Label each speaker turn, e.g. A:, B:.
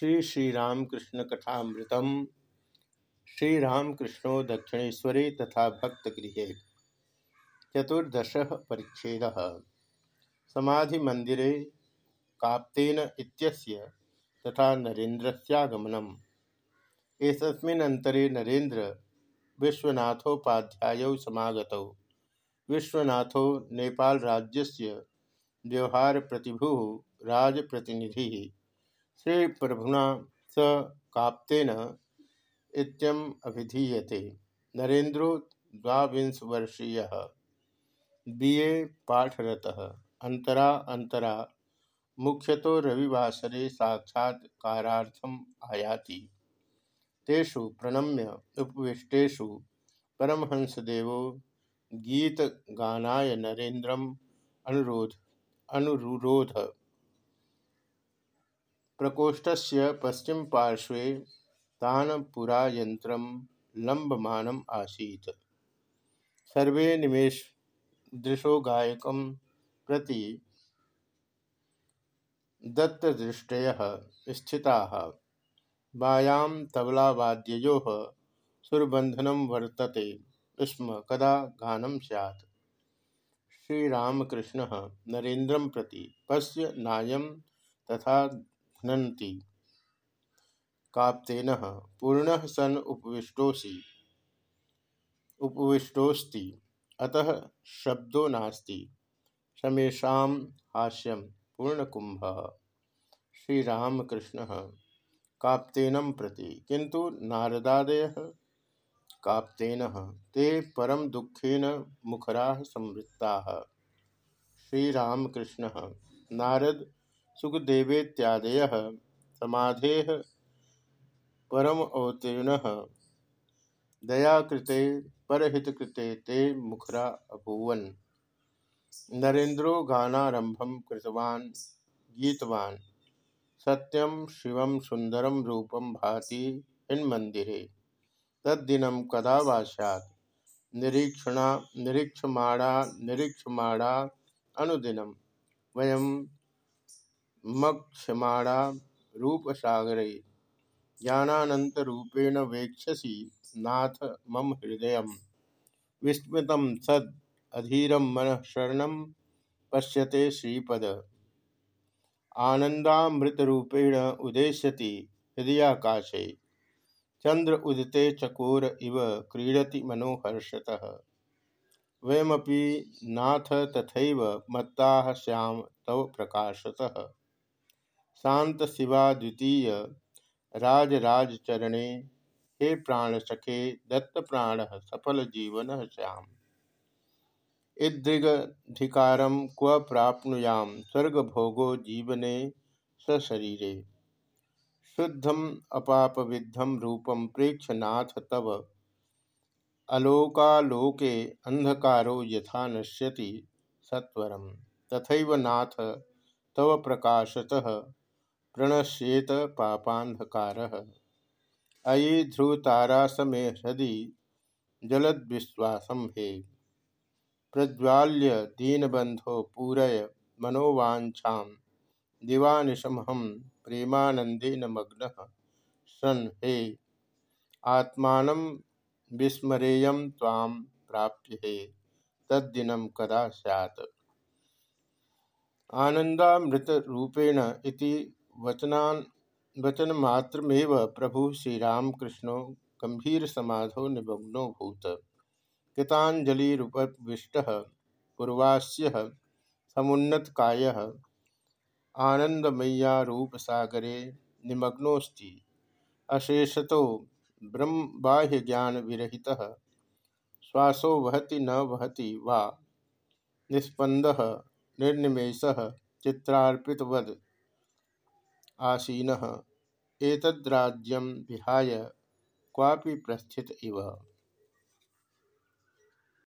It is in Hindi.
A: श्री श्री श्रीरामकृष्ण कथामृतम। श्रीरामकृष्णो दक्षिणेशरे तथा भक्तगृहे। चतुर्दश परिच्छेद। समाधिमंदिरे काप्तेन इत्यस्य तथा नरेन्द्रस्यागमनम्। एतस्मिन्नन्तरे नरेन्द्र विश्वनाथोपाध्यायौ समागतौ। विश्वनाथो नेपालराज्यस्य व्यवहारप्रतिभुः राजप्रतिनिधिः। श्री प्रभुना स काप्तेन इत्यम अभिधीयते। नरेन्द्रो द्वांशवर्षीय बी. ए. पाठरत। अंतरा अंतरा। मुख्यतो रविवासरे साक्षात्कारार्थम आयाति। तेषु प्रणम्य उपविष्टेषु परमहंसदेवो गीतगानाय नरेन्द्रम अनुरोध अनुरोध। प्रकोष्ठस्य पश्चिमपार्श्वे तानपुरायन्त्रं लम्बमानम् आसीत्। सर्वे निमेषदृशो गायकं प्रति दत्तदृष्टयः स्थिताः। बायां तबलावाद्ययोः सुरबन्धनं वर्तते स्म कदा गानं स्यात्। श्रीरामकृष्णः नरेन्द्रं प्रति पश्य नायं तथा घ्नन्ति काप्तेन पूर्ण सन उपविष्टोसी उपविष्टोस्ति अतः शब्दो नास्ति। समेशा हास्यम पूर्णकुंभ श्रीरामकृष्ण काप्तेन प्रति। किंतु नारदादय काप्तेन ते परम दुखेन मुखरा संवृत्ता। श्रीरामकृष्ण नारद सुखदेवेत्यादय समाधे परम अवतीर्ण दयाकृते, परहितकृते ते मुखरा अभूवन। नरेन्द्रो गानारंभम कृतवान्, गीतवान्। सत्यम शिवम सुंदरम रूपम भाति हिन्मंदिरे तद्दिनं कदा वा स्यात्? निरीक्षणा निरीक्षमाणा निरीक्षमाणा अनुदिनं। वयं मक्षमाणा रूपसागरे ज्ञानानन्तरूपेण वेक्षसी नाथ मम हृदय विस्मृत सद अधीरम मन शरण पश्यते श्रीपद। आनंदामृतरूपेण उदेश्यति हृदयाकाशे। चंद्र उदिते चकोर इव क्रीडति मनोहर्षतः। वयमपि नाथ तथा मत्ता श्याम तव प्रकाशतः। शांत शिवा द्वितीय राजराज चरणे, हे प्राण सखे, दत्त प्राण सफल जीवन श्याम। ईदृगधिकारम क्व प्राप्नुयाम स्वर्गभोगो जीवने सशरीरे शुद्धम अपापविद्धम रूपम प्रेक्षनाथ तव। अलोकालोके अंधकारो यथा नश्यति सत्वरम तथैव नाथ तव प्रकाशतः। प्रणश्येत पापांधकार अयि ध्रुवतारासमे हृदि जलद्विश्वासम हे। प्रज्वाल्य दीनबंधो पूरय मनोवाछा दिवानिशमहम प्रेमानंदेन मग्न सन हे। आत्मा विस्मरेय ताम प्राप्य हे। तद्दिनं कदा सैत् आनंदामृत रूपेण इति वचनान, वचनमात्रमेव प्रभु श्रीरामकृष्ण गंभीर समाधो निमग्नो भूत। कृतांजलिपविष्ट पूर्वास्य, समुन्नतकाय अशेषतो ब्रह्म बाह्य ज्ञान विरहित श्वासो वहति न वहति वा निस्पंद निर्निमेष, चित्रार्पितवद। आसीन एतद्राज्यम विहाय क्वापि प्रस्थित इव।